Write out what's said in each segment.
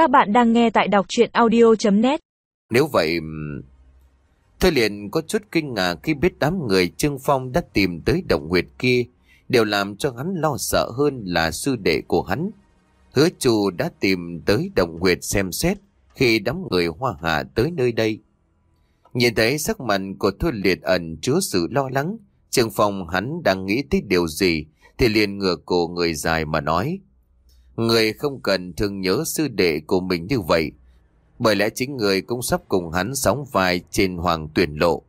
Các bạn đang nghe tại đọc chuyện audio.net Nếu vậy... Thôi liền có chút kinh ngạc khi biết đám người Trương Phong đã tìm tới động huyệt kia. đều làm cho hắn lo sợ hơn là sư đệ của hắn. Hứa chủ đã tìm tới động huyệt xem xét khi đám người hoa hạ tới nơi đây. Nhìn thấy sắc mặt của Thôi Liệt ẩn chứa sự lo lắng, Trương Phong hắn đang nghĩ tới điều gì thì liền ngửa cổ người dài mà nói. Người không cần thương nhớ sư đệ của mình như vậy, bởi lẽ chính người cũng sắp cùng hắn sóng vai trên hoàng tuyển lộ.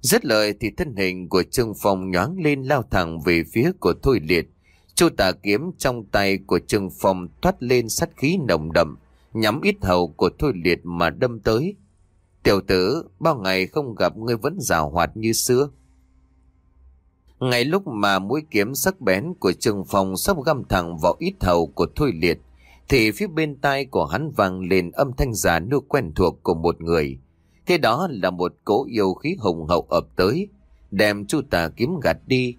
Rất lời thì thân hình của Trương Phong nhoáng lên lao thẳng về phía của Thôi Liệt. Chu tà kiếm trong tay của Trương Phong thoát lên sát khí nồng đậm, nhắm ít hầu của Thôi Liệt mà đâm tới. Tiểu tử, bao ngày không gặp ngươi vẫn rào hoạt như xưa. Ngay lúc mà mũi kiếm sắc bén của Trương Phong sắp găm thẳng vào ít hầu của Thôi Liệt, thì phía bên tai của hắn vang lên âm thanh già nua quen thuộc của một người. Thế đó là một cỗ yêu khí hùng hậu ập tới, đem chu tà kiếm gạt đi,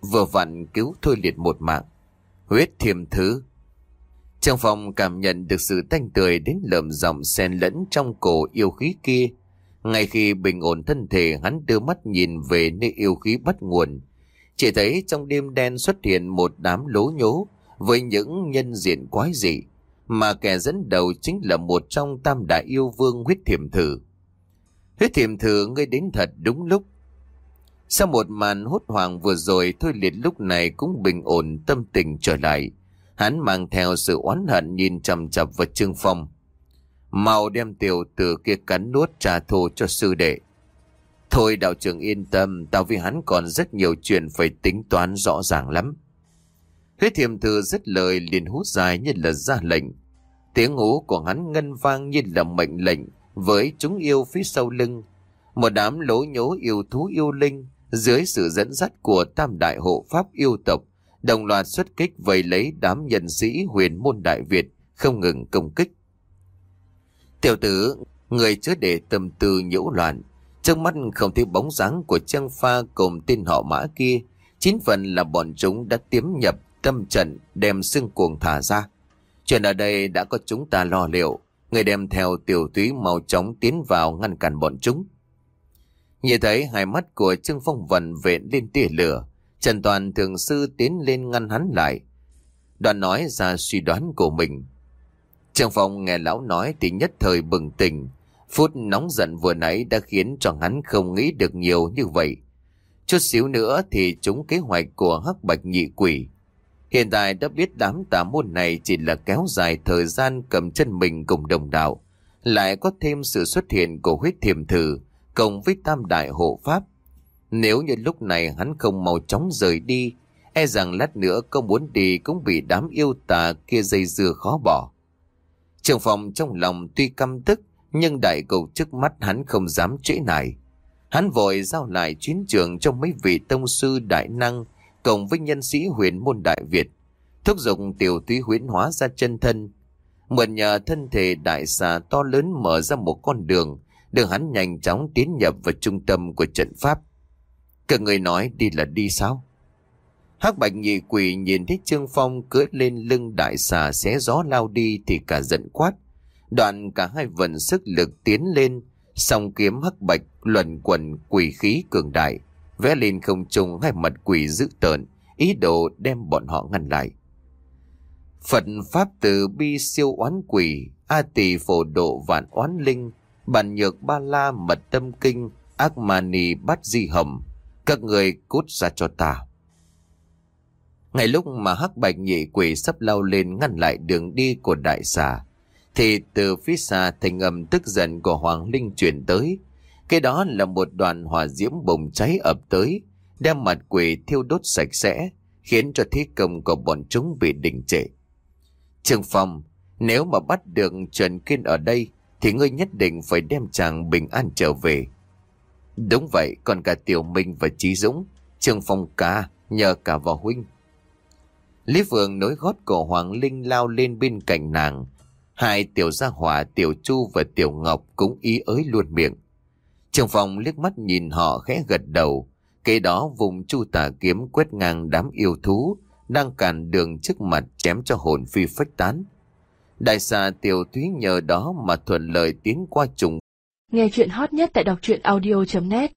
vừa vặn cứu Thôi Liệt một mạng. Huyết thiềm thứ. Trương Phong cảm nhận được sự thanh tươi đến lợm giọng xen lẫn trong cổ yêu khí kia. Ngay khi bình ổn thân thể hắn đưa mắt nhìn về nơi yêu khí bắt nguồn. Chỉ thấy trong đêm đen xuất hiện một đám lố nhố với những nhân diện quái dị. Mà kẻ dẫn đầu chính là một trong tam đại yêu vương huyết thiểm thử. Huyết thiểm thử, ngươi đến thật đúng lúc. Sau một màn hốt hoảng vừa rồi, Thôi liệt lúc này cũng bình ổn tâm tình trở lại. Hắn mang theo sự oán hận nhìn chầm chập vào Trương Phong. Mau đem tiểu tử kia cắn nuốt trả thù cho sư đệ. Thôi đạo trưởng yên tâm, tao vì hắn còn rất nhiều chuyện phải tính toán rõ ràng lắm. Huyết thiềm thư rất lời liền hút dài như là ra lệnh. Tiếng hú của hắn ngân vang như là mệnh lệnh với chúng yêu phía sau lưng. Một đám lố nhố yêu thú yêu linh dưới sự dẫn dắt của tam đại hộ pháp yêu tộc đồng loạt xuất kích vây lấy đám nhân sĩ huyền môn Đại Việt không ngừng công kích. Tiểu tử, người chưa để tâm tư nhiễu loạn, trước mắt không thấy bóng dáng của trang pha cùng tên họ mã kia, chín phần là bọn chúng đã tiếm nhập tâm trận đem xương cuồng thả ra. Chuyện ở đây đã có chúng ta lo liệu, người đem theo tiểu túy màu chóng tiến vào ngăn cản bọn chúng. Nhìn thấy hai mắt của Trương Phong Vân vện lên tia lửa, Trần Toàn thường sư tiến lên ngăn hắn lại. Đoàn nói ra suy đoán của mình. Trương Phong nghe lão nói thì nhất thời bừng tỉnh. Phút nóng giận vừa nãy đã khiến cho hắn không nghĩ được nhiều như vậy. Chút xíu nữa thì chúng kế hoạch của hắc bạch nhị quỷ. Hiện tại đã biết đám tà môn này chỉ là kéo dài thời gian cầm chân mình cùng đồng đạo. Lại có thêm sự xuất hiện của huyết thiềm thử cộng với tam đại hộ pháp nếu như lúc này hắn không mau chóng rời đi, e rằng lát nữa có muốn đi cũng bị đám yêu tà kia dây dưa khó bỏ. Trường phòng trong lòng tuy căm tức, nhưng đại cầu trước mắt hắn không dám trễ nải. Hắn vội giao lại chiến trường cho mấy vị tông sư đại năng, cộng với nhân sĩ huyền môn Đại Việt, thúc giục tiểu túy huyến hóa ra chân thân. Mượn nhờ thân thể đại xà to lớn mở ra một con đường, đường hắn nhanh chóng tiến nhập vào trung tâm của trận pháp. Cả người nói đi là đi sao? hắc bạch nhị quỷ nhìn thấy Trương Phong cưỡi lên lưng đại xà xé gió lao đi thì cả giận quát. Đoạn cả hai vận sức lực tiến lên, song kiếm hắc bạch luẩn quẩn quỷ khí cường đại, vẽ lên không trung hai mặt quỷ dữ tợn, ý đồ đem bọn họ ngăn lại. Phật Pháp từ bi siêu oán quỷ, A tỳ phổ độ vạn oán linh, bản nhược ba la mật tâm kinh, ác ma ni bát di hầm, các người cút ra cho ta. Ngay lúc mà hắc bạch nhị quỷ sắp lao lên ngăn lại đường đi của đại xà, thì từ phía xa thành âm tức giận của Hoàng Linh chuyển tới. Cái đó là một đoàn hỏa diễm bùng cháy ập tới, đem mặt quỷ thiêu đốt sạch sẽ, khiến cho thế công của bọn chúng bị đình trệ. Trường Phong, nếu mà bắt được Trần Kiên ở đây, thì ngươi nhất định phải đem chàng bình an trở về. Đúng vậy, còn cả Tiểu Minh và Trí Dũng, Trương Phong ca, nhờ cả vào huynh. Lý Phượng nối gót cổ Hoàng Linh lao lên bên cạnh nàng. Hai tiểu gia hỏa, tiểu chu và tiểu ngọc cũng ý ới luôn miệng. Trương Phong liếc mắt nhìn họ khẽ gật đầu. Kế đó vùng chu tà kiếm quét ngang đám yêu thú, đang cản đường trước mặt chém cho hồn phi phách tán. Đại xà tiểu thúy nhờ đó mà thuận lợi tiến qua trùng. Nghe chuyện hot nhất tại đọc truyện audio.net